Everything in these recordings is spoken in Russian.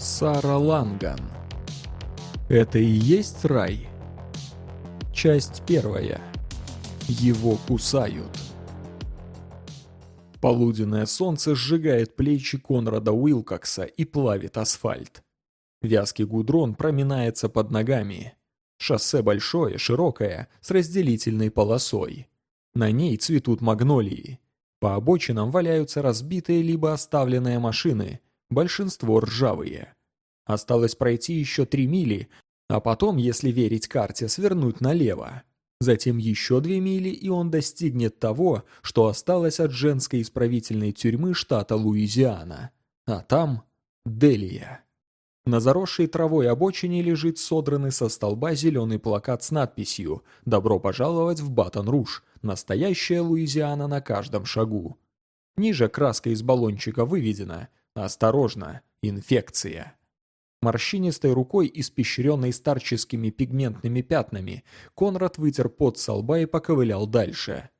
Сара Ланган. Это и есть рай? Часть первая. Его кусают. Полуденное солнце сжигает плечи Конрада Уилкокса и плавит асфальт. Вязкий гудрон проминается под ногами. Шоссе большое, широкое, с разделительной полосой. На ней цветут магнолии. По обочинам валяются разбитые либо оставленные машины, большинство ржавые. Осталось пройти еще три мили, а потом, если верить карте, свернуть налево. Затем еще две мили, и он достигнет того, что осталось от женской исправительной тюрьмы штата Луизиана. А там – Делия. На заросшей травой обочине лежит содранный со столба зеленый плакат с надписью «Добро пожаловать в Батон-Руж. Настоящая Луизиана на каждом шагу». Ниже краска из баллончика выведена «Осторожно! Инфекция!». Морщинистой рукой, испещренной старческими пигментными пятнами, Конрад вытер пот со лба и поковылял дальше.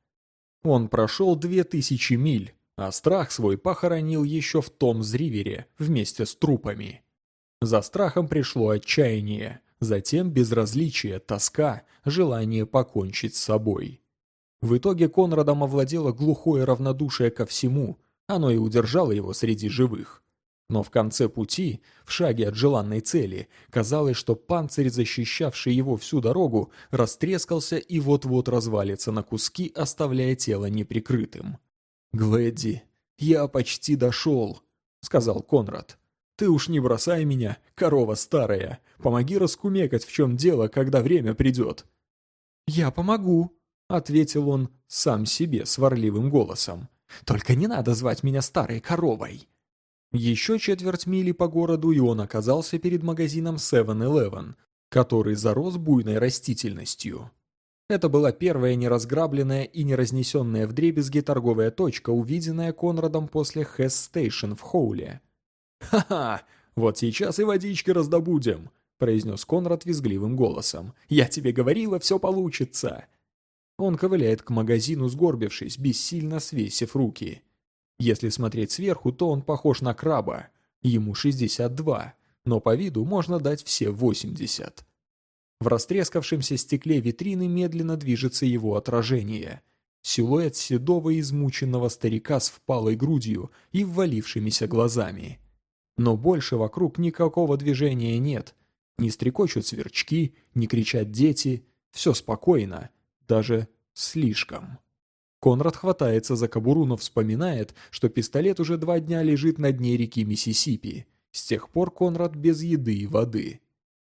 Он прошел две тысячи миль, а страх свой похоронил еще в том Зривере вместе с трупами. За страхом пришло отчаяние, затем безразличие, тоска, желание покончить с собой. В итоге Конрадом овладело глухое равнодушие ко всему, оно и удержало его среди живых. Но в конце пути, в шаге от желанной цели, казалось, что панцирь, защищавший его всю дорогу, растрескался и вот-вот развалится на куски, оставляя тело неприкрытым. «Глэдди, я почти дошел», — сказал Конрад. «Ты уж не бросай меня, корова старая. Помоги раскумекать, в чем дело, когда время придет». «Я помогу», — ответил он сам себе сварливым голосом. «Только не надо звать меня старой коровой». Еще четверть мили по городу, и он оказался перед магазином 7-Eleven, который зарос буйной растительностью. Это была первая неразграбленная и не разнесенная вдребезги торговая точка, увиденная Конрадом после Хэс Стейшн в Хоуле. «Ха-ха! Вот сейчас и водички раздобудем!» – произнес Конрад визгливым голосом. «Я тебе говорила, все получится!» Он ковыляет к магазину, сгорбившись, бессильно свесив руки. Если смотреть сверху, то он похож на краба. Ему 62, но по виду можно дать все 80. В растрескавшемся стекле витрины медленно движется его отражение. Силуэт седого измученного старика с впалой грудью и ввалившимися глазами. Но больше вокруг никакого движения нет. Не стрекочут сверчки, не кричат дети. Все спокойно, даже слишком. Конрад хватается за кобуру, но вспоминает, что пистолет уже два дня лежит на дне реки Миссисипи. С тех пор Конрад без еды и воды.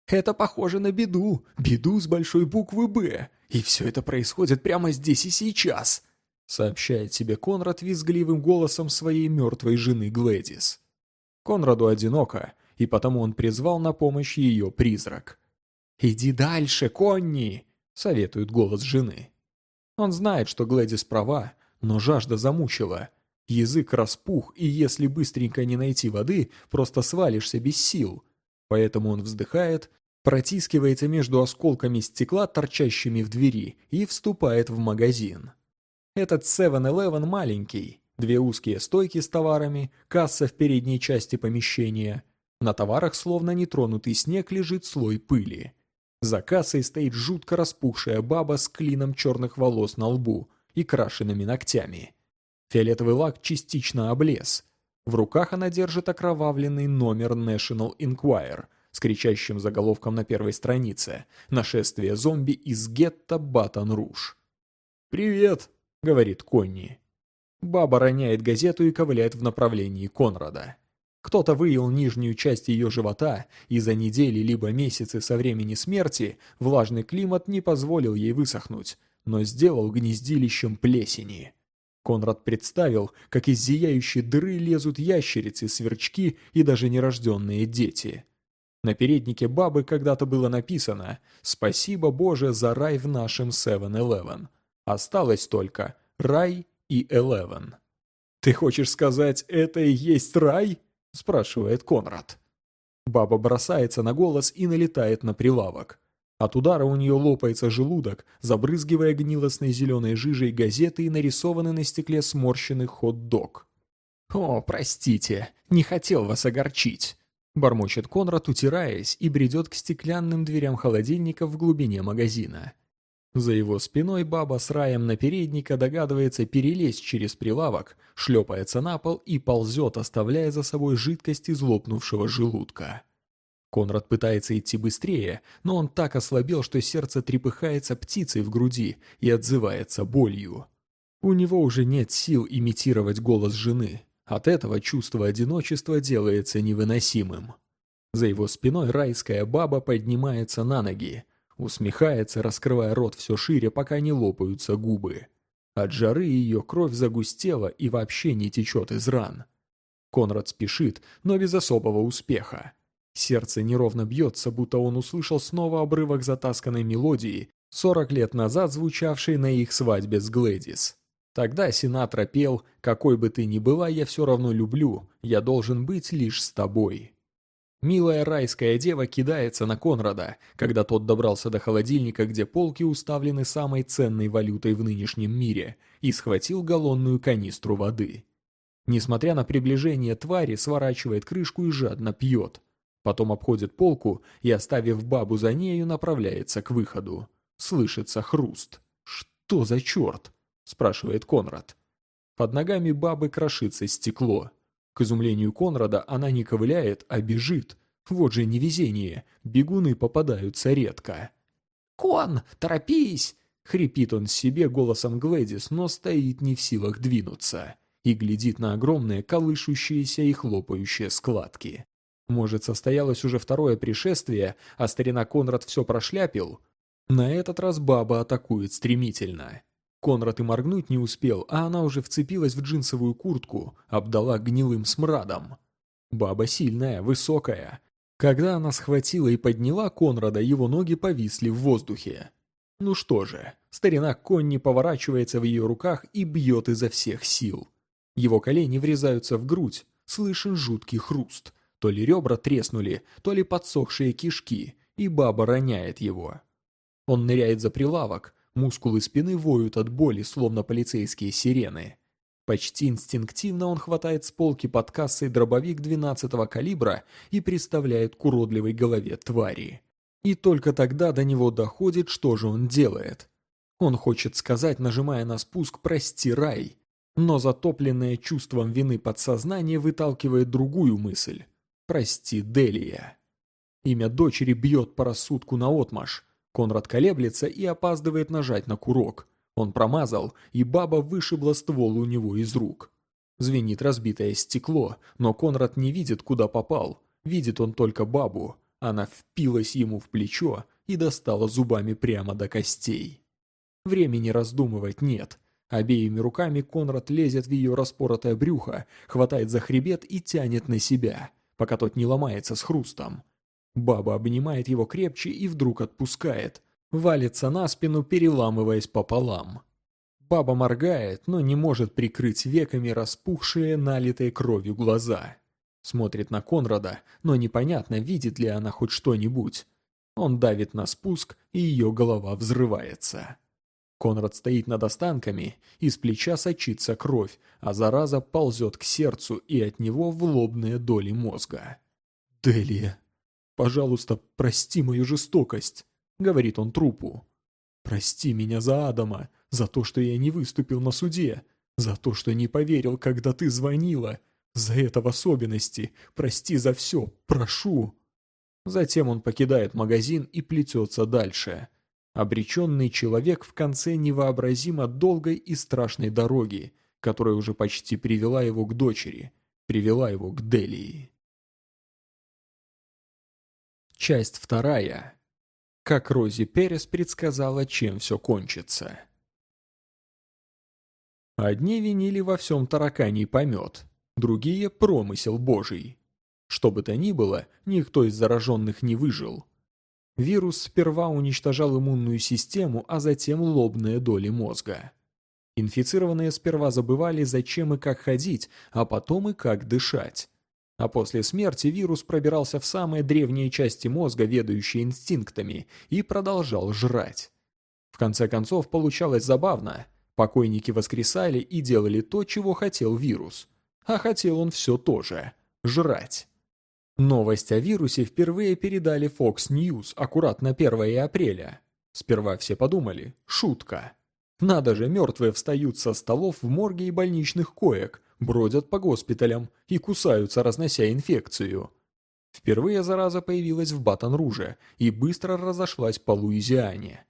«Это похоже на беду, беду с большой буквы «Б», и все это происходит прямо здесь и сейчас», сообщает себе Конрад визгливым голосом своей мертвой жены Глэдис. Конраду одиноко, и потому он призвал на помощь ее призрак. «Иди дальше, Конни!» — советует голос жены. Он знает, что Глэдис права, но жажда замучила. Язык распух, и если быстренько не найти воды, просто свалишься без сил. Поэтому он вздыхает, протискивается между осколками стекла, торчащими в двери, и вступает в магазин. Этот 7-Eleven маленький. Две узкие стойки с товарами, касса в передней части помещения. На товарах, словно нетронутый снег, лежит слой пыли. За кассой стоит жутко распухшая баба с клином черных волос на лбу и крашенными ногтями. Фиолетовый лак частично облез. В руках она держит окровавленный номер National Enquirer с кричащим заголовком на первой странице «Нашествие зомби из гетто Батон-Руж». «Привет», — говорит Конни. Баба роняет газету и ковыляет в направлении Конрада. Кто-то выел нижнюю часть ее живота, и за недели либо месяцы со времени смерти влажный климат не позволил ей высохнуть, но сделал гнездилищем плесени. Конрад представил, как из зияющей дыры лезут ящерицы, сверчки и даже нерожденные дети. На переднике бабы когда-то было написано «Спасибо Боже за рай в нашем 7-Eleven». Осталось только «Рай» и «Eleven». «Ты хочешь сказать, это и есть рай?» – спрашивает Конрад. Баба бросается на голос и налетает на прилавок. От удара у нее лопается желудок, забрызгивая гнилостной зеленой жижей газеты и нарисованный на стекле сморщенный хот-дог. «О, простите, не хотел вас огорчить», Бормочет Конрад, утираясь, и бредет к стеклянным дверям холодильника в глубине магазина. За его спиной баба с раем на передника догадывается перелезть через прилавок, шлепается на пол и ползет, оставляя за собой жидкость из лопнувшего желудка. Конрад пытается идти быстрее, но он так ослабел, что сердце трепыхается птицей в груди и отзывается болью. У него уже нет сил имитировать голос жены. От этого чувство одиночества делается невыносимым. За его спиной райская баба поднимается на ноги, усмехается, раскрывая рот все шире, пока не лопаются губы. От жары ее кровь загустела и вообще не течет из ран. Конрад спешит, но без особого успеха. Сердце неровно бьется, будто он услышал снова обрывок затасканной мелодии, 40 лет назад звучавшей на их свадьбе с Глэдис. Тогда Синатра пел «Какой бы ты ни была, я все равно люблю, я должен быть лишь с тобой». Милая райская дева кидается на Конрада, когда тот добрался до холодильника, где полки уставлены самой ценной валютой в нынешнем мире, и схватил галлонную канистру воды. Несмотря на приближение твари, сворачивает крышку и жадно пьет – Потом обходит полку и, оставив бабу за нею, направляется к выходу. Слышится хруст. «Что за черт?» – спрашивает Конрад. Под ногами бабы крошится стекло. К изумлению Конрада она не ковыляет, а бежит. Вот же невезение, бегуны попадаются редко. «Кон, торопись!» — хрипит он себе голосом Глэдис, но стоит не в силах двинуться и глядит на огромные колышущиеся и хлопающие складки. Может, состоялось уже второе пришествие, а старина Конрад все прошляпил? На этот раз баба атакует стремительно. Конрад и моргнуть не успел, а она уже вцепилась в джинсовую куртку, обдала гнилым смрадом. Баба сильная, высокая. Когда она схватила и подняла Конрада, его ноги повисли в воздухе. Ну что же, старина Конни поворачивается в ее руках и бьет изо всех сил. Его колени врезаются в грудь, слышен жуткий хруст – то ли ребра треснули, то ли подсохшие кишки, и баба роняет его. Он ныряет за прилавок, мускулы спины воют от боли, словно полицейские сирены. Почти инстинктивно он хватает с полки под кассой дробовик 12-го калибра и приставляет к уродливой голове твари. И только тогда до него доходит, что же он делает. Он хочет сказать, нажимая на спуск «Прости, рай», но затопленное чувством вины подсознание выталкивает другую мысль. Прости, Делия. Имя дочери бьет по рассудку наотмашь. Конрад колеблется и опаздывает нажать на курок. Он промазал, и баба вышибла ствол у него из рук. Звенит разбитое стекло, но Конрад не видит, куда попал. Видит он только бабу. Она впилась ему в плечо и достала зубами прямо до костей. Времени раздумывать нет. Обеими руками Конрад лезет в ее распоротое брюхо, хватает за хребет и тянет на себя – пока тот не ломается с хрустом. Баба обнимает его крепче и вдруг отпускает. Валится на спину, переламываясь пополам. Баба моргает, но не может прикрыть веками распухшие, налитые кровью глаза. Смотрит на Конрада, но непонятно, видит ли она хоть что-нибудь. Он давит на спуск, и ее голова взрывается. Конрад стоит над останками, из плеча сочится кровь, а зараза ползет к сердцу и от него в лобные доли мозга. «Делия, пожалуйста, прости мою жестокость», — говорит он трупу. «Прости меня за Адама, за то, что я не выступил на суде, за то, что не поверил, когда ты звонила, за это в особенности, прости за все, прошу». Затем он покидает магазин и плетется дальше. Обреченный человек в конце невообразимо долгой и страшной дороги, которая уже почти привела его к дочери, привела его к Делии. Часть вторая. Как Рози Перес предсказала, чем все кончится. Одни винили во всем тараканий помет, другие – промысел божий. Что бы то ни было, никто из зараженных не выжил – Вирус сперва уничтожал иммунную систему, а затем лобные доли мозга. Инфицированные сперва забывали, зачем и как ходить, а потом и как дышать. А после смерти вирус пробирался в самые древние части мозга, ведающие инстинктами, и продолжал жрать. В конце концов, получалось забавно. Покойники воскресали и делали то, чего хотел вирус. А хотел он все то же – жрать. Новость о вирусе впервые передали Fox News аккуратно 1 апреля. Сперва все подумали – шутка. Надо же, мертвые встают со столов в морге и больничных коек, бродят по госпиталям и кусаются, разнося инфекцию. Впервые зараза появилась в Батон-Руже и быстро разошлась по Луизиане.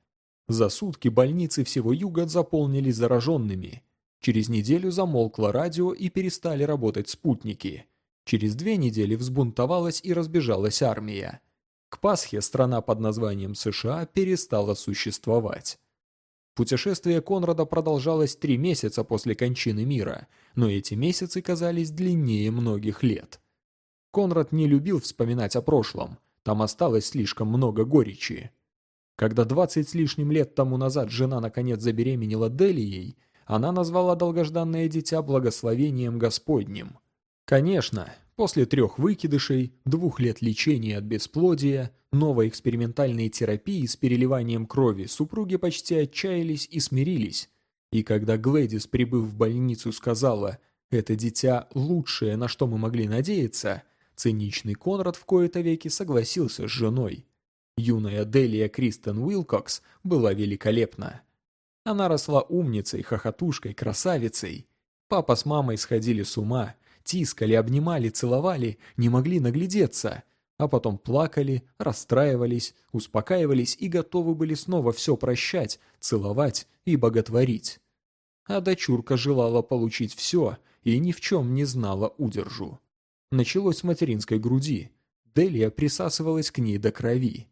За сутки больницы всего юга заполнились зараженными. Через неделю замолкло радио и перестали работать спутники. Через две недели взбунтовалась и разбежалась армия. К Пасхе страна под названием США перестала существовать. Путешествие Конрада продолжалось три месяца после кончины мира, но эти месяцы казались длиннее многих лет. Конрад не любил вспоминать о прошлом, там осталось слишком много горечи. Когда двадцать с лишним лет тому назад жена наконец забеременела Делией, она назвала долгожданное дитя благословением Господним. Конечно, После трех выкидышей, двух лет лечения от бесплодия, новой экспериментальной терапии с переливанием крови супруги почти отчаялись и смирились. И когда Глэдис, прибыв в больницу, сказала «Это дитя лучшее, на что мы могли надеяться», циничный Конрад в кои-то веки согласился с женой. Юная Делия Кристен Уилкокс была великолепна. Она росла умницей, хохотушкой, красавицей. Папа с мамой сходили с ума – тискали, обнимали, целовали, не могли наглядеться, а потом плакали, расстраивались, успокаивались и готовы были снова все прощать, целовать и боготворить. А дочурка желала получить все и ни в чем не знала удержу. Началось с материнской груди. Делия присасывалась к ней до крови.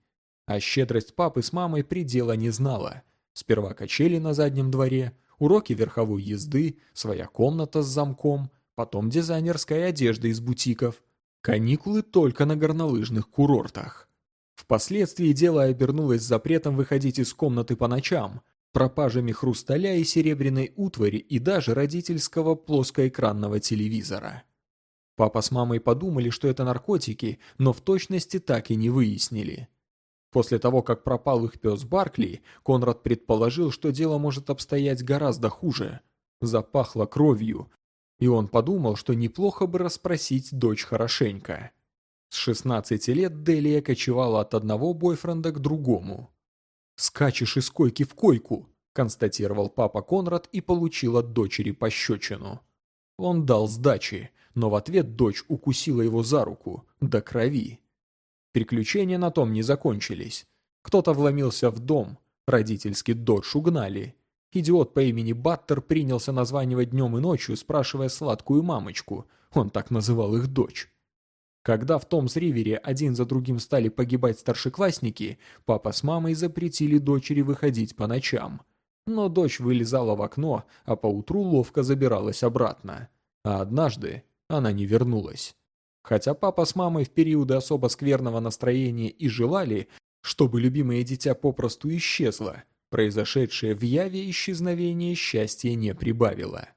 А щедрость папы с мамой предела не знала. Сперва качели на заднем дворе, уроки верховой езды, своя комната с замком, потом дизайнерская одежда из бутиков, каникулы только на горнолыжных курортах. Впоследствии дело обернулось запретом выходить из комнаты по ночам, пропажами хрусталя и серебряной утвари и даже родительского плоскоэкранного телевизора. Папа с мамой подумали, что это наркотики, но в точности так и не выяснили. После того, как пропал их пес Баркли, Конрад предположил, что дело может обстоять гораздо хуже. Запахло кровью, и он подумал, что неплохо бы расспросить дочь хорошенько. С 16 лет Делия кочевала от одного бойфренда к другому. «Скачешь из койки в койку», – констатировал папа Конрад и получил от дочери пощечину. Он дал сдачи, но в ответ дочь укусила его за руку, до крови. Приключения на том не закончились. Кто-то вломился в дом, родительский дочь угнали, Идиот по имени Баттер принялся названивать днем и ночью, спрашивая сладкую мамочку. Он так называл их дочь. Когда в Томс-Ривере один за другим стали погибать старшеклассники, папа с мамой запретили дочери выходить по ночам. Но дочь вылезала в окно, а поутру ловко забиралась обратно. А однажды она не вернулась. Хотя папа с мамой в периоды особо скверного настроения и желали, чтобы любимое дитя попросту исчезло, Произошедшее в Яве исчезновение счастья не прибавило.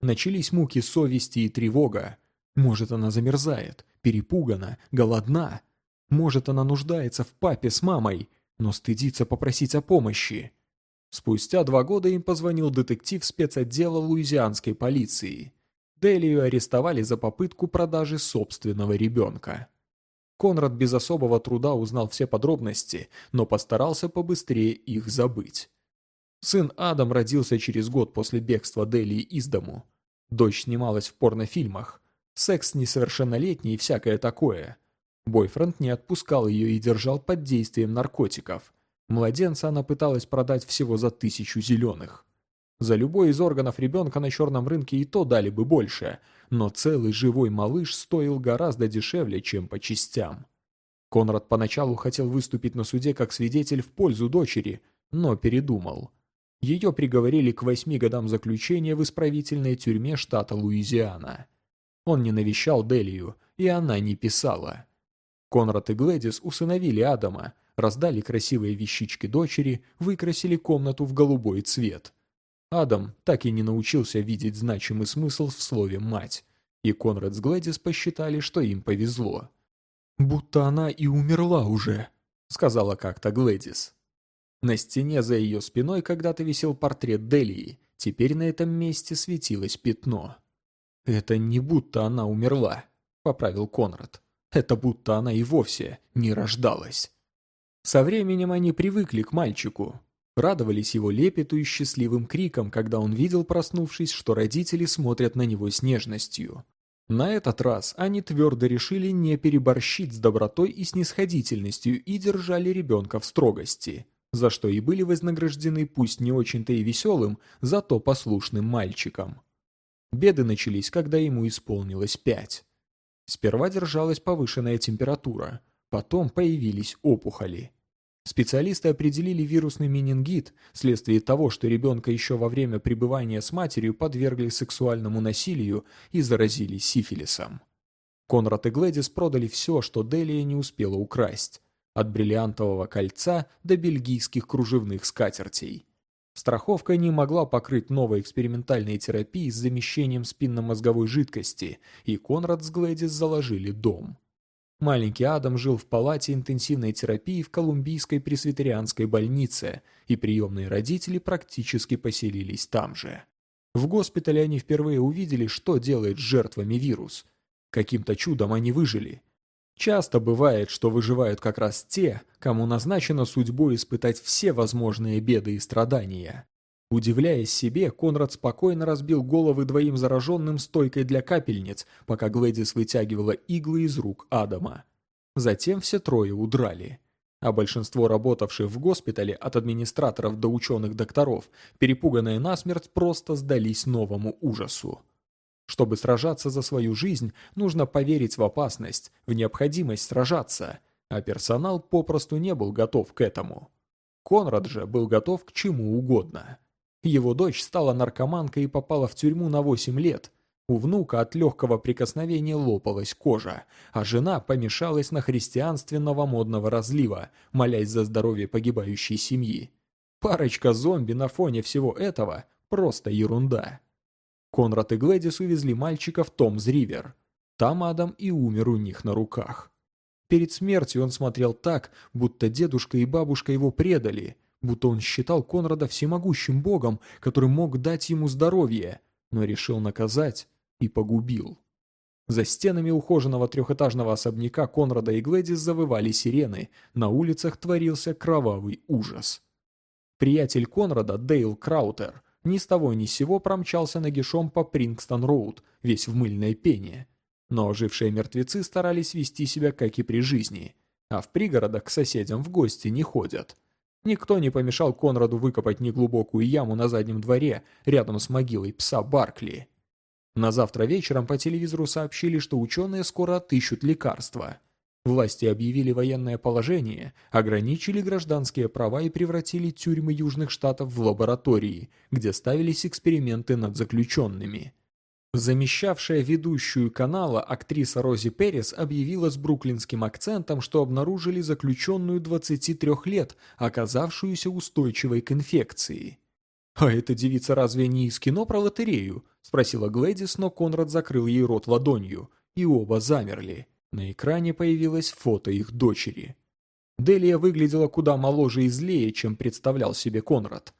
Начались муки совести и тревога. Может, она замерзает, перепугана, голодна. Может, она нуждается в папе с мамой, но стыдится попросить о помощи. Спустя два года им позвонил детектив спецотдела луизианской полиции. Делию арестовали за попытку продажи собственного ребенка. Конрад без особого труда узнал все подробности, но постарался побыстрее их забыть. Сын Адам родился через год после бегства Делии из дому. Дочь снималась в порнофильмах. Секс несовершеннолетний и всякое такое. Бойфренд не отпускал ее и держал под действием наркотиков. Младенца она пыталась продать всего за тысячу зеленых. За любой из органов ребенка на черном рынке и то дали бы больше, но целый живой малыш стоил гораздо дешевле, чем по частям. Конрад поначалу хотел выступить на суде как свидетель в пользу дочери, но передумал. Ее приговорили к восьми годам заключения в исправительной тюрьме штата Луизиана. Он не навещал Делию, и она не писала. Конрад и Глэдис усыновили Адама, раздали красивые вещички дочери, выкрасили комнату в голубой цвет – Адам так и не научился видеть значимый смысл в слове «мать», и Конрад с Глэдис посчитали, что им повезло. «Будто она и умерла уже», — сказала как-то Глэдис. На стене за ее спиной когда-то висел портрет Делии, теперь на этом месте светилось пятно. «Это не будто она умерла», — поправил Конрад. Это будто она и вовсе не рождалась. Со временем они привыкли к мальчику, радовались его лепету и счастливым крикам, когда он видел, проснувшись, что родители смотрят на него с нежностью. На этот раз они твердо решили не переборщить с добротой и снисходительностью и держали ребенка в строгости, за что и были вознаграждены пусть не очень-то и веселым, зато послушным мальчиком. Беды начались, когда ему исполнилось пять. Сперва держалась повышенная температура, потом появились опухоли. Специалисты определили вирусный менингит вследствие того, что ребенка еще во время пребывания с матерью подвергли сексуальному насилию и заразили сифилисом. Конрад и Глэдис продали все, что Делия не успела украсть, от бриллиантового кольца до бельгийских кружевных скатертей. Страховка не могла покрыть новой экспериментальной терапии с замещением спинномозговой жидкости, и Конрад с Глэдис заложили дом. Маленький Адам жил в палате интенсивной терапии в Колумбийской пресвитерианской больнице, и приемные родители практически поселились там же. В госпитале они впервые увидели, что делает с жертвами вирус. Каким-то чудом они выжили. Часто бывает, что выживают как раз те, кому назначено судьбой испытать все возможные беды и страдания. Удивляясь себе, Конрад спокойно разбил головы двоим зараженным стойкой для капельниц, пока Глэдис вытягивала иглы из рук Адама. Затем все трое удрали. А большинство работавших в госпитале, от администраторов до ученых-докторов, перепуганные насмерть, просто сдались новому ужасу. Чтобы сражаться за свою жизнь, нужно поверить в опасность, в необходимость сражаться, а персонал попросту не был готов к этому. Конрад же был готов к чему угодно. Его дочь стала наркоманкой и попала в тюрьму на 8 лет. У внука от легкого прикосновения лопалась кожа, а жена помешалась на христианстве новомодного разлива, молясь за здоровье погибающей семьи. Парочка зомби на фоне всего этого – просто ерунда. Конрад и Глэдис увезли мальчика в Томс-Ривер. Там Адам и умер у них на руках. Перед смертью он смотрел так, будто дедушка и бабушка его предали – будто он считал Конрада всемогущим богом, который мог дать ему здоровье, но решил наказать и погубил. За стенами ухоженного трехэтажного особняка Конрада и Глэдис завывали сирены, на улицах творился кровавый ужас. Приятель Конрада, Дейл Краутер, ни с того ни с сего промчался нагишом по Прингстон-Роуд, весь в мыльной пене. Но ожившие мертвецы старались вести себя как и при жизни, а в пригородах к соседям в гости не ходят – Никто не помешал Конраду выкопать неглубокую яму на заднем дворе, рядом с могилой пса Баркли. На завтра вечером по телевизору сообщили, что ученые скоро отыщут лекарства. Власти объявили военное положение, ограничили гражданские права и превратили тюрьмы Южных Штатов в лаборатории, где ставились эксперименты над заключенными. Замещавшая ведущую канала актриса Рози Перес объявила с бруклинским акцентом, что обнаружили заключенную 23 лет, оказавшуюся устойчивой к инфекции. «А эта девица разве не из кино про лотерею?» – спросила Глэдис, но Конрад закрыл ей рот ладонью, и оба замерли. На экране появилось фото их дочери. Делия выглядела куда моложе и злее, чем представлял себе Конрад.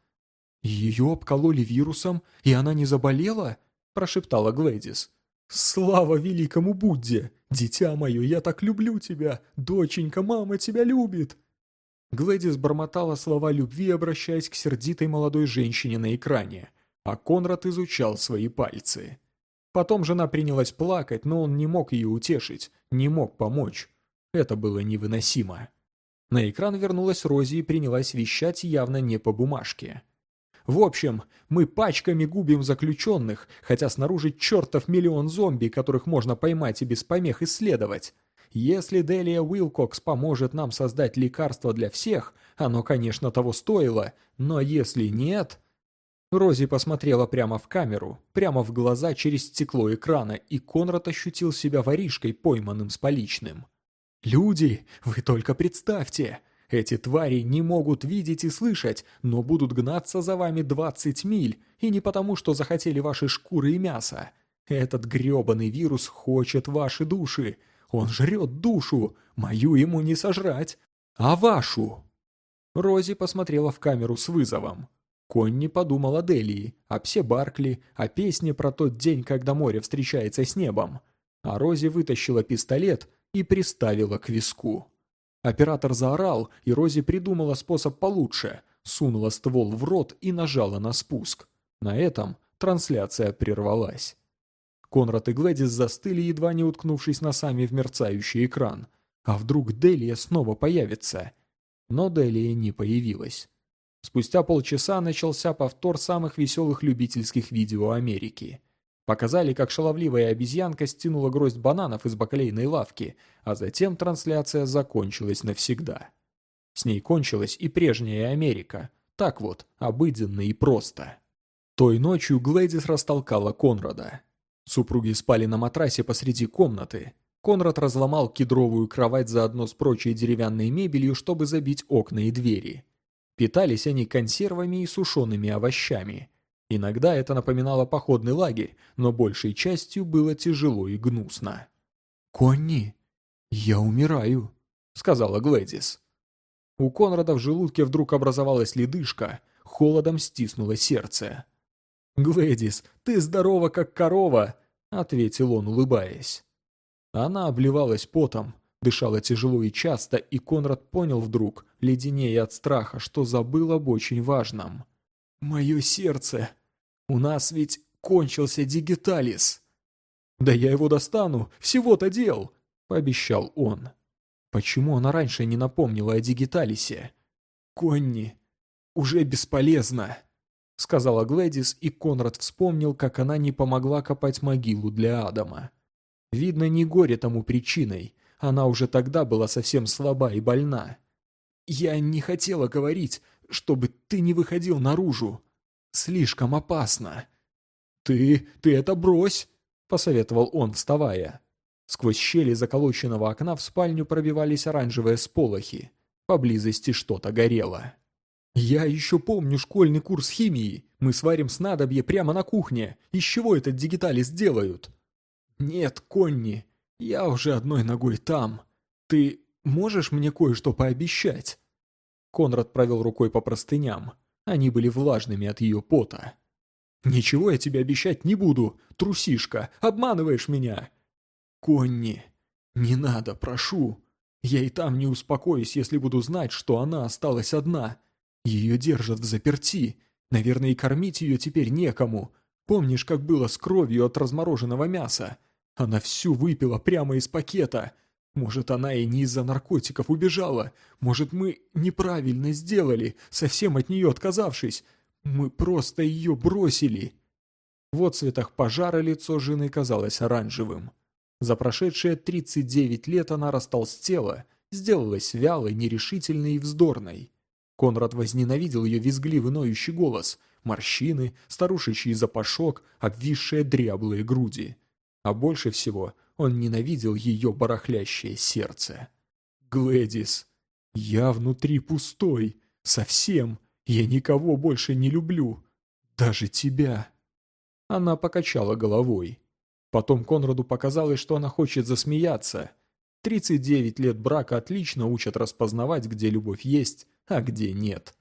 «Ее обкололи вирусом, и она не заболела?» – прошептала Глэдис. «Слава великому Будде! Дитя мое, я так люблю тебя! Доченька, мама тебя любит!» Глэдис бормотала слова любви, обращаясь к сердитой молодой женщине на экране, а Конрад изучал свои пальцы. Потом жена принялась плакать, но он не мог ее утешить, не мог помочь. Это было невыносимо. На экран вернулась Рози и принялась вещать явно не по бумажке. В общем, мы пачками губим заключенных, хотя снаружи чертов миллион зомби, которых можно поймать и без помех исследовать. Если Делия Уилкокс поможет нам создать лекарство для всех, оно, конечно, того стоило, но если нет... Рози посмотрела прямо в камеру, прямо в глаза через стекло экрана, и Конрад ощутил себя воришкой, пойманным с поличным. «Люди, вы только представьте! Эти твари не могут видеть и слышать, но будут гнаться за вами 20 миль, и не потому, что захотели ваши шкуры и мясо. Этот грёбаный вирус хочет ваши души. Он жрет душу, мою ему не сожрать, а вашу. Рози посмотрела в камеру с вызовом. Конни подумал о Делии, о псе Баркли, о песне про тот день, когда море встречается с небом. А Рози вытащила пистолет и приставила к виску. Оператор заорал, и Рози придумала способ получше, сунула ствол в рот и нажала на спуск. На этом трансляция прервалась. Конрад и Глэдис застыли, едва не уткнувшись носами в мерцающий экран. А вдруг Делия снова появится? Но Делия не появилась. Спустя полчаса начался повтор самых веселых любительских видео Америки. Показали, как шаловливая обезьянка стянула гроздь бананов из бакалейной лавки, а затем трансляция закончилась навсегда. С ней кончилась и прежняя Америка. Так вот, обыденно и просто. Той ночью Глэдис растолкала Конрада. Супруги спали на матрасе посреди комнаты. Конрад разломал кедровую кровать заодно с прочей деревянной мебелью, чтобы забить окна и двери. Питались они консервами и сушеными овощами. Иногда это напоминало походный лагерь, но большей частью было тяжело и гнусно. «Конни, я умираю», — сказала Глэдис. У Конрада в желудке вдруг образовалась ледышка, холодом стиснуло сердце. «Глэдис, ты здорова, как корова!» — ответил он, улыбаясь. Она обливалась потом, дышала тяжело и часто, и Конрад понял вдруг, леденее от страха, что забыл об очень важном. «Мое сердце! У нас ведь кончился дигиталис!» «Да я его достану, всего-то дел!» — пообещал он. Почему она раньше не напомнила о дигиталисе? «Конни, уже бесполезно!» сказала Глэдис, и Конрад вспомнил, как она не помогла копать могилу для Адама. Видно, не горе тому причиной, она уже тогда была совсем слаба и больна. «Я не хотела говорить, чтобы ты не выходил наружу. Слишком опасно». «Ты... ты это брось!» — посоветовал он, вставая. Сквозь щели заколоченного окна в спальню пробивались оранжевые сполохи. Поблизости что-то горело. «Я еще помню школьный курс химии. Мы сварим снадобье прямо на кухне. Из чего этот дигиталис делают?» «Нет, Конни, я уже одной ногой там. Ты можешь мне кое-что пообещать?» Конрад провел рукой по простыням. Они были влажными от ее пота. «Ничего я тебе обещать не буду, трусишка, обманываешь меня!» «Конни, не надо, прошу. Я и там не успокоюсь, если буду знать, что она осталась одна. Ее держат в заперти. Наверное, и кормить ее теперь некому. Помнишь, как было с кровью от размороженного мяса? Она всю выпила прямо из пакета. Может, она и не из-за наркотиков убежала. Может, мы неправильно сделали, совсем от нее отказавшись. Мы просто ее бросили. В отцветах пожара лицо жены казалось оранжевым. За прошедшие 39 лет она растолстела, сделалась вялой, нерешительной и вздорной. Конрад возненавидел ее визгливый ноющий голос, морщины, старушечий запашок, обвисшие дряблые груди. А больше всего он ненавидел ее барахлящее сердце. «Глэдис, я внутри пустой, совсем, я никого больше не люблю, даже тебя». Она покачала головой. Потом Конраду показалось, что она хочет засмеяться. 39 лет брака отлично учат распознавать, где любовь есть, а где нет.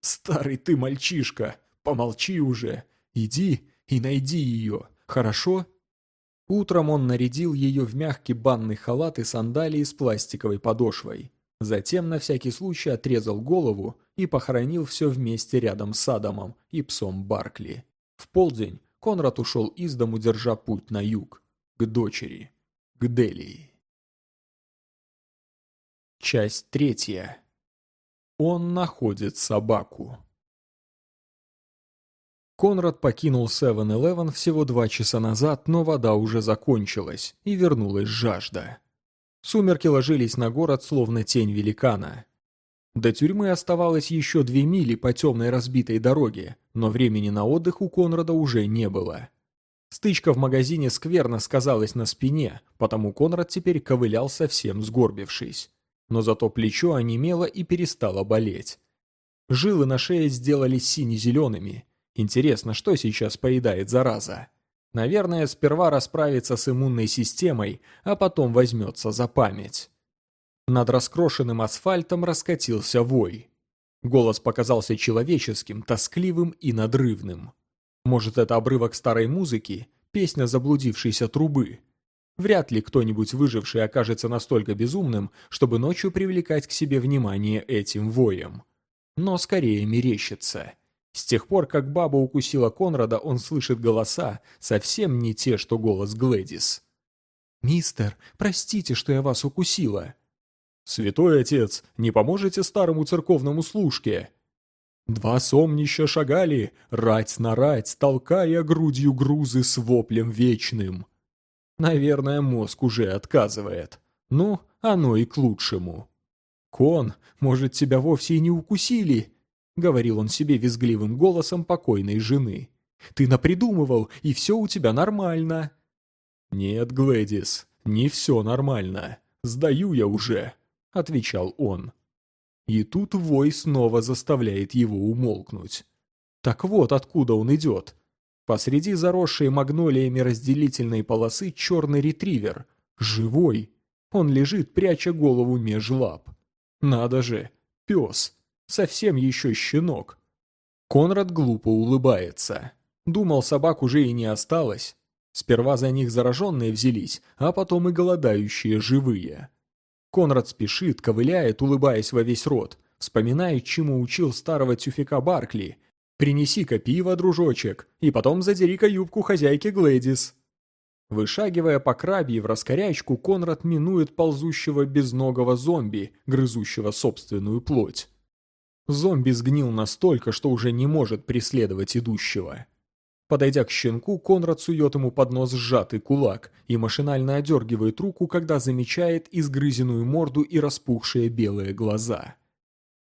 «Старый ты мальчишка, помолчи уже. Иди и найди ее, хорошо?» Утром он нарядил ее в мягкий банный халат и сандалии с пластиковой подошвой. Затем на всякий случай отрезал голову и похоронил все вместе рядом с Адамом и псом Баркли. В полдень Конрад ушел из дому, держа путь на юг, к дочери, к Делии. Часть третья. Он находит собаку. Конрад покинул 7-Eleven всего два часа назад, но вода уже закончилась, и вернулась жажда. Сумерки ложились на город, словно тень великана. До тюрьмы оставалось еще две мили по темной разбитой дороге, но времени на отдых у Конрада уже не было. Стычка в магазине скверно сказалась на спине, потому Конрад теперь ковылял совсем сгорбившись но зато плечо онемело и перестало болеть. Жилы на шее сделались сине-зелеными. Интересно, что сейчас поедает зараза? Наверное, сперва расправится с иммунной системой, а потом возьмется за память. Над раскрошенным асфальтом раскатился вой. Голос показался человеческим, тоскливым и надрывным. Может, это обрывок старой музыки, песня заблудившейся трубы. Вряд ли кто-нибудь выживший окажется настолько безумным, чтобы ночью привлекать к себе внимание этим воем. Но скорее мерещится. С тех пор, как баба укусила Конрада, он слышит голоса, совсем не те, что голос Глэдис. «Мистер, простите, что я вас укусила». «Святой отец, не поможете старому церковному служке?» Два сомнища шагали, рать на рать, толкая грудью грузы с воплем вечным. Наверное, мозг уже отказывает. Ну, оно и к лучшему. «Кон, может, тебя вовсе и не укусили?» — говорил он себе визгливым голосом покойной жены. «Ты напридумывал, и все у тебя нормально». «Нет, Глэдис, не все нормально. Сдаю я уже», — отвечал он. И тут вой снова заставляет его умолкнуть. Так вот откуда он идет. Посреди заросшей магнолиями разделительной полосы черный ретривер. Живой. Он лежит, пряча голову меж лап. Надо же, пес. Совсем еще щенок. Конрад глупо улыбается. Думал, собак уже и не осталось. Сперва за них зараженные взялись, а потом и голодающие живые. Конрад спешит, ковыляет, улыбаясь во весь рот, вспоминает, чему учил старого тюфика Баркли, Принеси-ка пиво, дружочек, и потом задери-ка юбку хозяйки Глэдис». Вышагивая по крабье в раскорячку, Конрад минует ползущего безногого зомби, грызущего собственную плоть. Зомби сгнил настолько, что уже не может преследовать идущего. Подойдя к щенку, Конрад сует ему под нос сжатый кулак и машинально одергивает руку, когда замечает изгрызенную морду и распухшие белые глаза.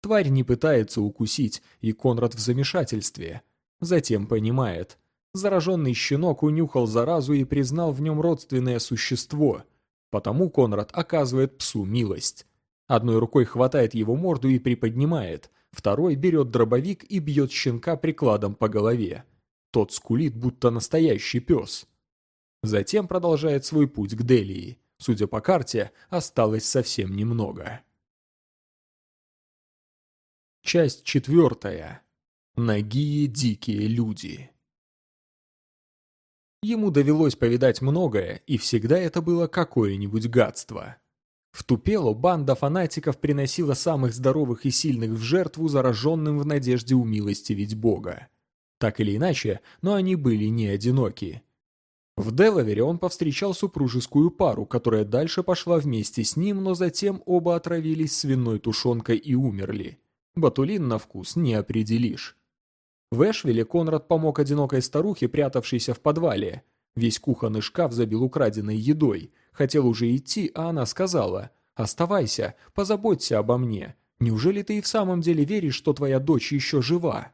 Тварь не пытается укусить, и Конрад в замешательстве. Затем понимает. Зараженный щенок унюхал заразу и признал в нем родственное существо. Потому Конрад оказывает псу милость. Одной рукой хватает его морду и приподнимает, второй берет дробовик и бьет щенка прикладом по голове. Тот скулит, будто настоящий пес. Затем продолжает свой путь к Делии. Судя по карте, осталось совсем немного. Часть четвертая. Нагие дикие люди. Ему довелось повидать многое, и всегда это было какое-нибудь гадство. В Тупело банда фанатиков приносила самых здоровых и сильных в жертву зараженным в надежде умилостивить Бога. Так или иначе, но они были не одиноки. В Делавере он повстречал супружескую пару, которая дальше пошла вместе с ним, но затем оба отравились свиной тушенкой и умерли. Батулин на вкус не определишь. В Эшвилле Конрад помог одинокой старухе, прятавшейся в подвале. Весь кухонный шкаф забил украденной едой. Хотел уже идти, а она сказала «Оставайся, позаботься обо мне. Неужели ты и в самом деле веришь, что твоя дочь еще жива?»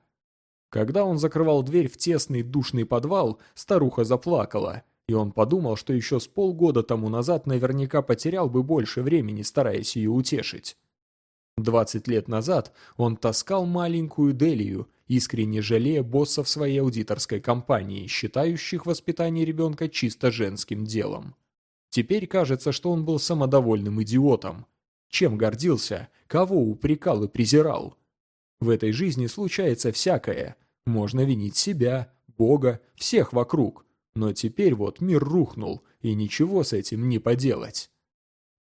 Когда он закрывал дверь в тесный душный подвал, старуха заплакала, и он подумал, что еще с полгода тому назад наверняка потерял бы больше времени, стараясь ее утешить. Двадцать лет назад он таскал маленькую Делию, искренне жалея боссов своей аудиторской компании, считающих воспитание ребенка чисто женским делом. Теперь кажется, что он был самодовольным идиотом. Чем гордился, кого упрекал и презирал. В этой жизни случается всякое. Можно винить себя, Бога, всех вокруг. Но теперь вот мир рухнул, и ничего с этим не поделать.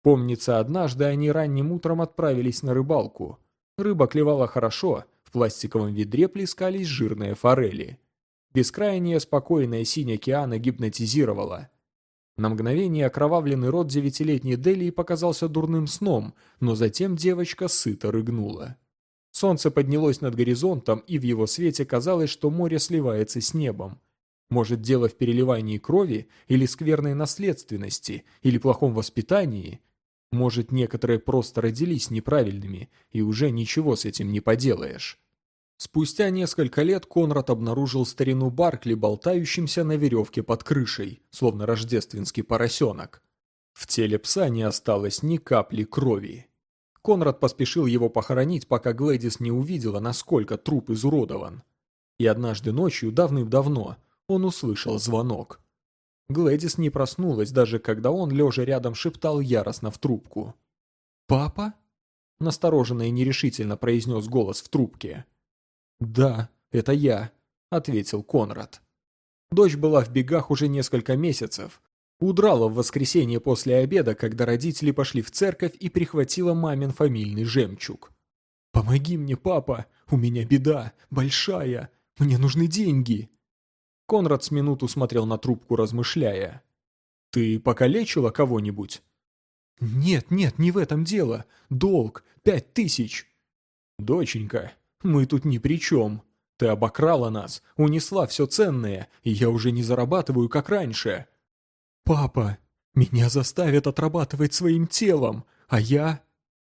Помнится, однажды они ранним утром отправились на рыбалку. Рыба клевала хорошо, в пластиковом ведре плескались жирные форели. Бескрайняя спокойная синь океана гипнотизировала. На мгновение окровавленный рот девятилетней Делии показался дурным сном, но затем девочка сыто рыгнула. Солнце поднялось над горизонтом, и в его свете казалось, что море сливается с небом. Может, дело в переливании крови, или скверной наследственности, или плохом воспитании – может, некоторые просто родились неправильными, и уже ничего с этим не поделаешь. Спустя несколько лет Конрад обнаружил старину Баркли, болтающимся на веревке под крышей, словно рождественский поросенок. В теле пса не осталось ни капли крови. Конрад поспешил его похоронить, пока Глэдис не увидела, насколько труп изуродован. И однажды ночью, давным-давно, он услышал звонок. Глэдис не проснулась, даже когда он, лежа рядом, шептал яростно в трубку. «Папа?» – настороженно и нерешительно произнес голос в трубке. «Да, это я», – ответил Конрад. Дочь была в бегах уже несколько месяцев. Удрала в воскресенье после обеда, когда родители пошли в церковь и прихватила мамин фамильный жемчуг. «Помоги мне, папа! У меня беда! Большая! Мне нужны деньги!» Конрад с минуту смотрел на трубку, размышляя. «Ты покалечила кого-нибудь?» «Нет, нет, не в этом дело. Долг. Пять тысяч». «Доченька, мы тут ни при чем. Ты обокрала нас, унесла все ценное, и я уже не зарабатываю, как раньше. «Папа, меня заставят отрабатывать своим телом, а я...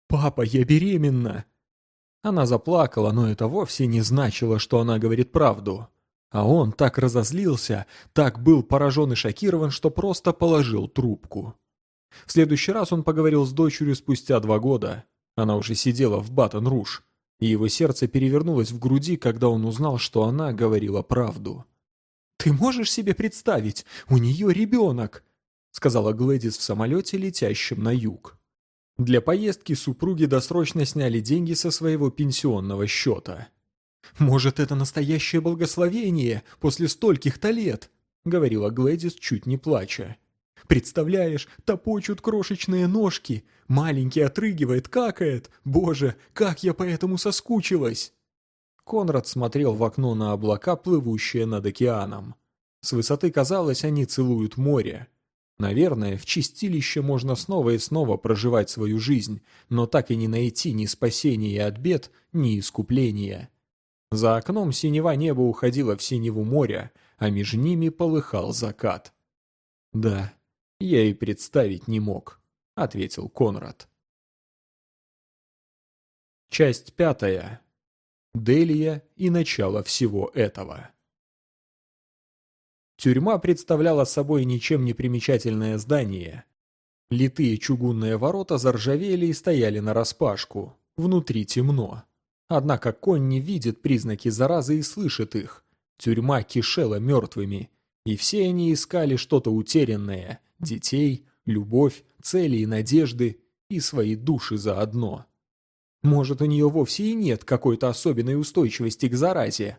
Папа, я беременна!» Она заплакала, но это вовсе не значило, что она говорит правду. А он так разозлился, так был поражен и шокирован, что просто положил трубку. В следующий раз он поговорил с дочерью спустя два года. Она уже сидела в Батон-Руж, и его сердце перевернулось в груди, когда он узнал, что она говорила правду. «Ты можешь себе представить? У нее ребенок!» сказала Глэдис в самолете, летящем на юг. Для поездки супруги досрочно сняли деньги со своего пенсионного счета. «Может, это настоящее благословение после стольких-то лет?» — говорила Глэдис, чуть не плача. «Представляешь, топочут крошечные ножки, маленький отрыгивает, какает. Боже, как я по этому соскучилась!» Конрад смотрел в окно на облака, плывущие над океаном. С высоты казалось, они целуют море. Наверное, в чистилище можно снова и снова проживать свою жизнь, но так и не найти ни спасения от бед, ни искупления. За окном синева небо уходило в синеву моря, а между ними полыхал закат. «Да, я и представить не мог», — ответил Конрад. Часть пятая. Делия и начало всего этого. Тюрьма представляла собой ничем не примечательное здание. Литые чугунные ворота заржавели и стояли нараспашку. Внутри темно. Однако конь не видит признаки заразы и слышит их. Тюрьма кишела мертвыми. И все они искали что-то утерянное – детей, любовь, цели и надежды, и свои души заодно. Может, у нее вовсе и нет какой-то особенной устойчивости к заразе.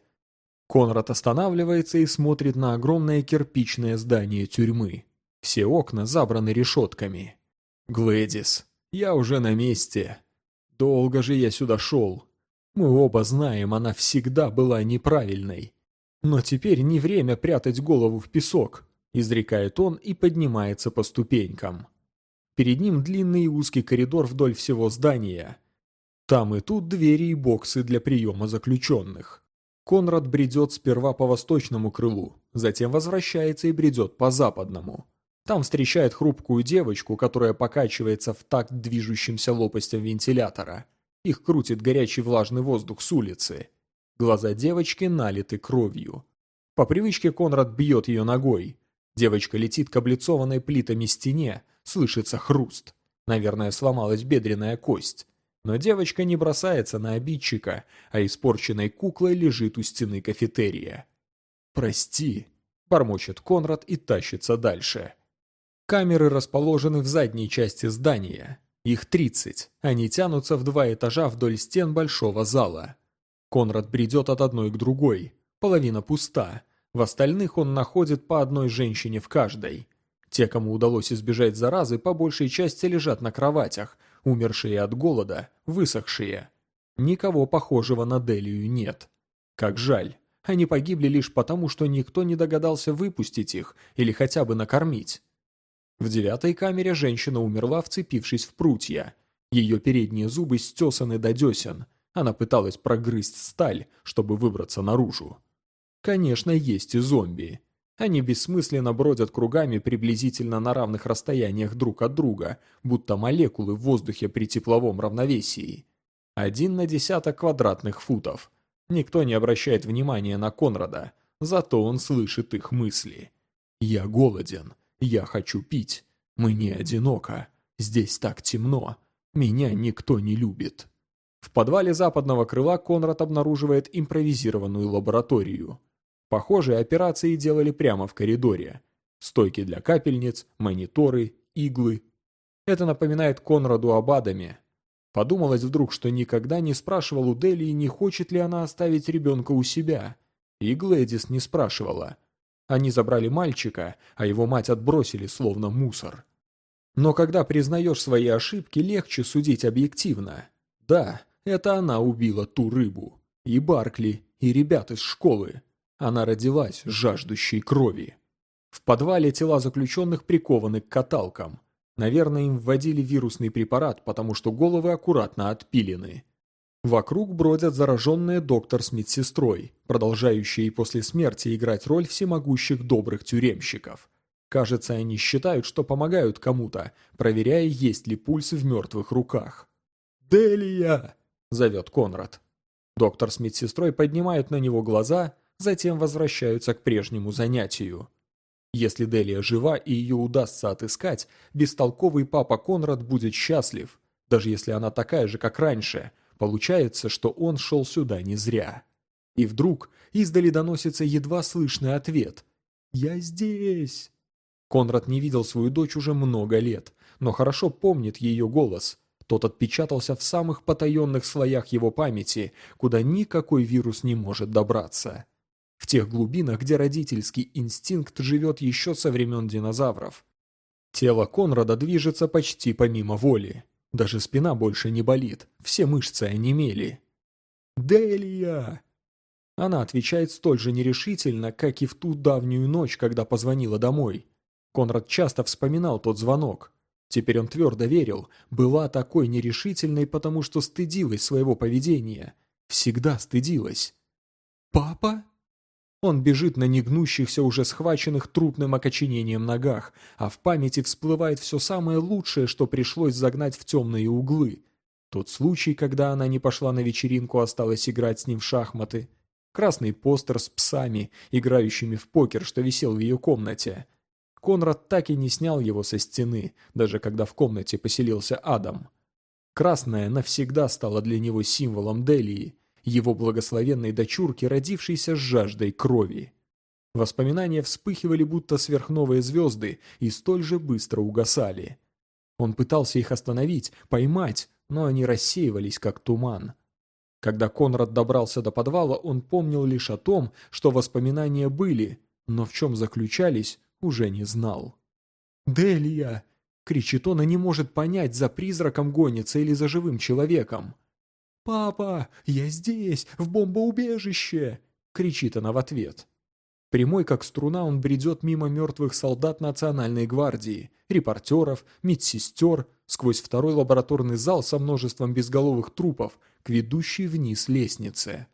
Конрад останавливается и смотрит на огромное кирпичное здание тюрьмы. Все окна забраны решетками. «Глэдис, я уже на месте. Долго же я сюда шел. Мы оба знаем, она всегда была неправильной. Но теперь не время прятать голову в песок», — изрекает он и поднимается по ступенькам. Перед ним длинный и узкий коридор вдоль всего здания — там и тут двери и боксы для приема заключенных. Конрад бредет сперва по восточному крылу, затем возвращается и бредет по западному. Там встречает хрупкую девочку, которая покачивается в такт движущимся лопастям вентилятора. Их крутит горячий влажный воздух с улицы. Глаза девочки налиты кровью. По привычке Конрад бьет ее ногой. Девочка летит к облицованной плитами стене, слышится хруст. Наверное, сломалась бедренная кость. Но девочка не бросается на обидчика, а испорченной куклой лежит у стены кафетерия. «Прости», – бормочет Конрад и тащится дальше. Камеры расположены в задней части здания. Их 30. Они тянутся в два этажа вдоль стен большого зала. Конрад бредет от одной к другой. Половина пуста. В остальных он находит по одной женщине в каждой. Те, кому удалось избежать заразы, по большей части лежат на кроватях, умершие от голода, высохшие. Никого похожего на Делию нет. Как жаль, они погибли лишь потому, что никто не догадался выпустить их или хотя бы накормить. В девятой камере женщина умерла, вцепившись в прутья. Ее передние зубы стесаны до десен. Она пыталась прогрызть сталь, чтобы выбраться наружу. Конечно, есть и зомби. Они бессмысленно бродят кругами приблизительно на равных расстояниях друг от друга, будто молекулы в воздухе при тепловом равновесии. Один на десяток квадратных футов. Никто не обращает внимания на Конрада, зато он слышит их мысли. «Я голоден. Я хочу пить. Мне одиноко. Здесь так темно. Меня никто не любит». В подвале западного крыла Конрад обнаруживает импровизированную лабораторию. Похожие операции делали прямо в коридоре. Стойки для капельниц, мониторы, иглы. Это напоминает Конраду об Адаме. Подумалось вдруг, что никогда не спрашивал у Делии, не хочет ли она оставить ребенка у себя. И Глэдис не спрашивала. Они забрали мальчика, а его мать отбросили словно мусор. Но когда признаешь свои ошибки, легче судить объективно. Да, это она убила ту рыбу. И Баркли, и ребят из школы. Она родилась жаждущей крови. В подвале тела заключенных прикованы к каталкам. Наверное, им вводили вирусный препарат, потому что головы аккуратно отпилены. Вокруг бродят зараженные доктор с медсестрой, продолжающие и после смерти играть роль всемогущих добрых тюремщиков. Кажется, они считают, что помогают кому-то, проверяя, есть ли пульс в мертвых руках. «Делия!» – зовет Конрад. Доктор с медсестрой поднимают на него глаза, затем возвращаются к прежнему занятию. Если Делия жива и ее удастся отыскать, бестолковый папа Конрад будет счастлив, даже если она такая же, как раньше. Получается, что он шел сюда не зря. И вдруг издали доносится едва слышный ответ. «Я здесь!» Конрад не видел свою дочь уже много лет, но хорошо помнит ее голос. Тот отпечатался в самых потаенных слоях его памяти, куда никакой вирус не может добраться в тех глубинах, где родительский инстинкт живет еще со времен динозавров. Тело Конрада движется почти помимо воли. Даже спина больше не болит, все мышцы онемели. «Делия!» Она отвечает столь же нерешительно, как и в ту давнюю ночь, когда позвонила домой. Конрад часто вспоминал тот звонок. Теперь он твердо верил, была такой нерешительной, потому что стыдилась своего поведения. Всегда стыдилась. «Папа?» Он бежит на негнущихся, уже схваченных трупным окоченением ногах, а в памяти всплывает все самое лучшее, что пришлось загнать в темные углы. Тот случай, когда она не пошла на вечеринку, осталась играть с ним в шахматы. Красный постер с псами, играющими в покер, что висел в ее комнате. Конрад так и не снял его со стены, даже когда в комнате поселился Адам. Красное навсегда стало для него символом Делии, его благословенной дочурки, родившейся с жаждой крови. Воспоминания вспыхивали, будто сверхновые звезды, и столь же быстро угасали. Он пытался их остановить, поймать, но они рассеивались, как туман. Когда Конрад добрался до подвала, он помнил лишь о том, что воспоминания были, но в чем заключались, уже не знал. «Делия!» — кричит он и не может понять, за призраком гонится или за живым человеком. «Папа, я здесь, в бомбоубежище!» — кричит она в ответ. Прямой как струна он бредет мимо мертвых солдат Национальной гвардии, репортеров, медсестер, сквозь второй лабораторный зал со множеством безголовых трупов к ведущей вниз лестнице.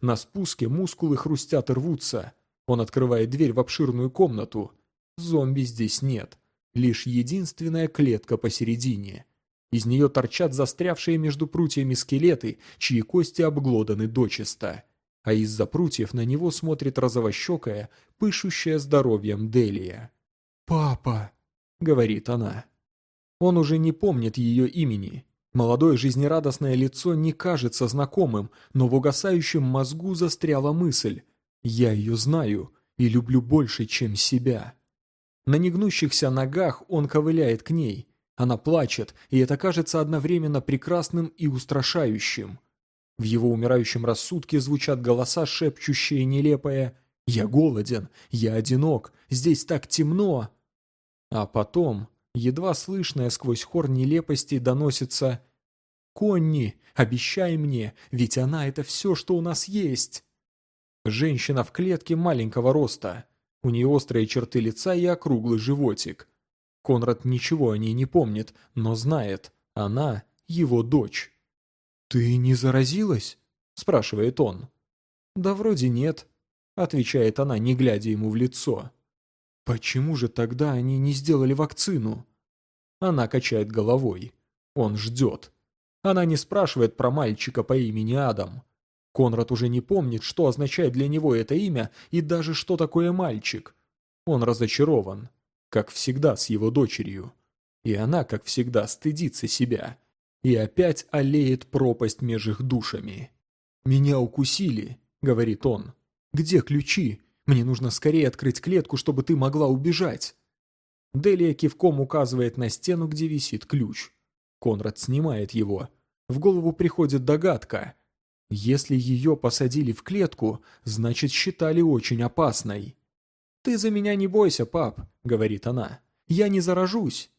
На спуске мускулы хрустят и рвутся. Он открывает дверь в обширную комнату. Зомби здесь нет. Лишь единственная клетка посередине. Из нее торчат застрявшие между прутьями скелеты, чьи кости обглоданы дочисто. А из-за прутьев на него смотрит розовощекая, пышущая здоровьем Делия. «Папа!» — говорит она. Он уже не помнит ее имени. Молодое жизнерадостное лицо не кажется знакомым, но в угасающем мозгу застряла мысль. «Я ее знаю и люблю больше, чем себя». На негнущихся ногах он ковыляет к ней — она плачет, и это кажется одновременно прекрасным и устрашающим. В его умирающем рассудке звучат голоса, шепчущие нелепое «Я голоден, я одинок, здесь так темно». А потом, едва слышное сквозь хор нелепости, доносится «Конни, обещай мне, ведь она — это все, что у нас есть». Женщина в клетке маленького роста. У нее острые черты лица и округлый животик. Конрад ничего о ней не помнит, но знает, она его дочь. «Ты не заразилась?» – спрашивает он. «Да вроде нет», – отвечает она, не глядя ему в лицо. «Почему же тогда они не сделали вакцину?» Она качает головой. Он ждет. Она не спрашивает про мальчика по имени Адам. Конрад уже не помнит, что означает для него это имя и даже что такое мальчик. Он разочарован как всегда с его дочерью. И она, как всегда, стыдится себя. И опять олеет пропасть между их душами. «Меня укусили», — говорит он. «Где ключи? Мне нужно скорее открыть клетку, чтобы ты могла убежать». Делия кивком указывает на стену, где висит ключ. Конрад снимает его. В голову приходит догадка. Если ее посадили в клетку, значит считали очень опасной. «Ты за меня не бойся, пап», — говорит она. «Я не заражусь».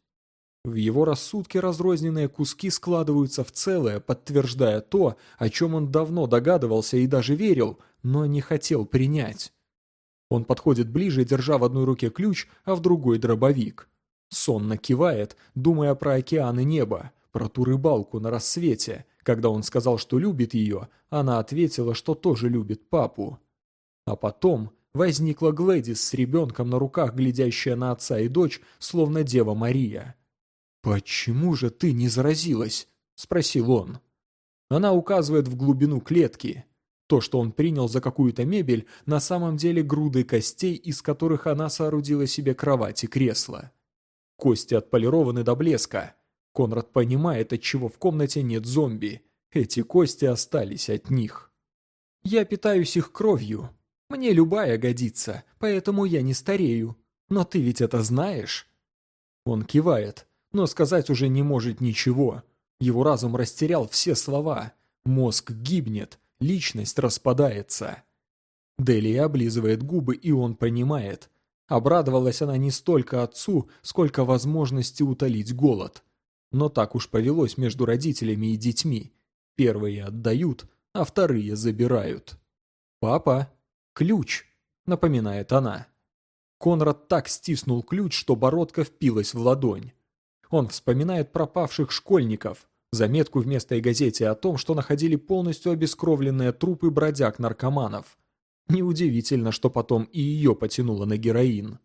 В его рассудке разрозненные куски складываются в целое, подтверждая то, о чем он давно догадывался и даже верил, но не хотел принять. Он подходит ближе, держа в одной руке ключ, а в другой дробовик. Сонно кивает, думая про океан и небо, про ту рыбалку на рассвете. Когда он сказал, что любит ее, она ответила, что тоже любит папу. А потом возникла Глэдис с ребенком на руках, глядящая на отца и дочь, словно Дева Мария. «Почему же ты не заразилась?» – спросил он. Она указывает в глубину клетки. То, что он принял за какую-то мебель, на самом деле груды костей, из которых она соорудила себе кровать и кресло. Кости отполированы до блеска. Конрад понимает, отчего в комнате нет зомби. Эти кости остались от них. «Я питаюсь их кровью. Мне любая годится, поэтому я не старею. Но ты ведь это знаешь?» Он кивает но сказать уже не может ничего. Его разум растерял все слова. Мозг гибнет, личность распадается. Делия облизывает губы, и он понимает. Обрадовалась она не столько отцу, сколько возможности утолить голод. Но так уж повелось между родителями и детьми. Первые отдают, а вторые забирают. «Папа, ключ», — напоминает она. Конрад так стиснул ключ, что бородка впилась в ладонь. Он вспоминает пропавших школьников, заметку в местной газете о том, что находили полностью обескровленные трупы бродяг-наркоманов. Неудивительно, что потом и ее потянуло на героин.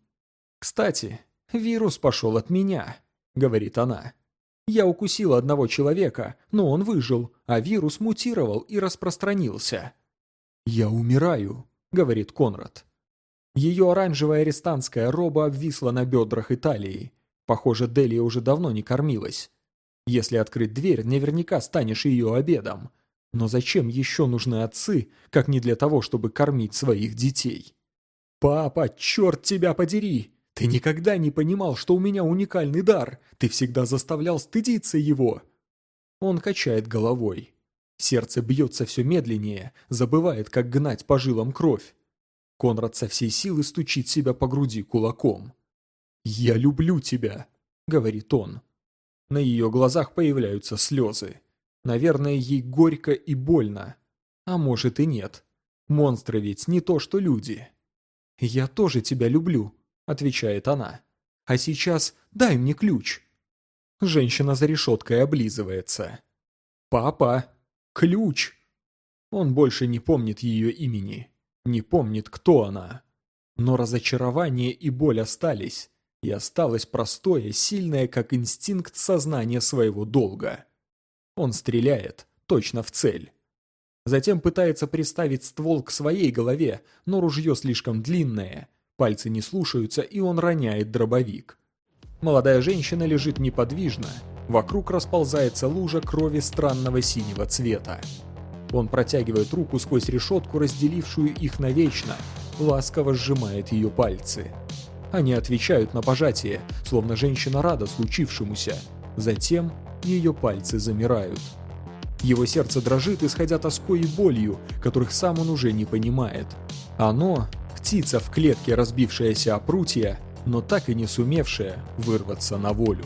«Кстати, вирус пошел от меня», — говорит она. «Я укусила одного человека, но он выжил, а вирус мутировал и распространился». «Я умираю», — говорит Конрад. Ее оранжевая арестантская роба обвисла на бедрах Италии. Похоже, Делия уже давно не кормилась. Если открыть дверь, наверняка станешь ее обедом. Но зачем еще нужны отцы, как не для того, чтобы кормить своих детей? «Папа, черт тебя подери! Ты никогда не понимал, что у меня уникальный дар. Ты всегда заставлял стыдиться его!» Он качает головой. Сердце бьется все медленнее, забывает, как гнать по жилам кровь. Конрад со всей силы стучит себя по груди кулаком. «Я люблю тебя», — говорит он. На ее глазах появляются слезы. Наверное, ей горько и больно. А может и нет. Монстры ведь не то, что люди. «Я тоже тебя люблю», — отвечает она. «А сейчас дай мне ключ». Женщина за решеткой облизывается. «Папа! Ключ!» Он больше не помнит ее имени. Не помнит, кто она. Но разочарование и боль остались и осталось простое, сильное, как инстинкт сознания своего долга. Он стреляет, точно в цель. Затем пытается приставить ствол к своей голове, но ружье слишком длинное, пальцы не слушаются, и он роняет дробовик. Молодая женщина лежит неподвижно, вокруг расползается лужа крови странного синего цвета. Он протягивает руку сквозь решетку, разделившую их навечно, ласково сжимает ее пальцы. Они отвечают на пожатие, словно женщина рада случившемуся. Затем ее пальцы замирают. Его сердце дрожит, исходя тоской и болью, которых сам он уже не понимает. Оно – птица в клетке, разбившаяся о прутья, но так и не сумевшая вырваться на волю.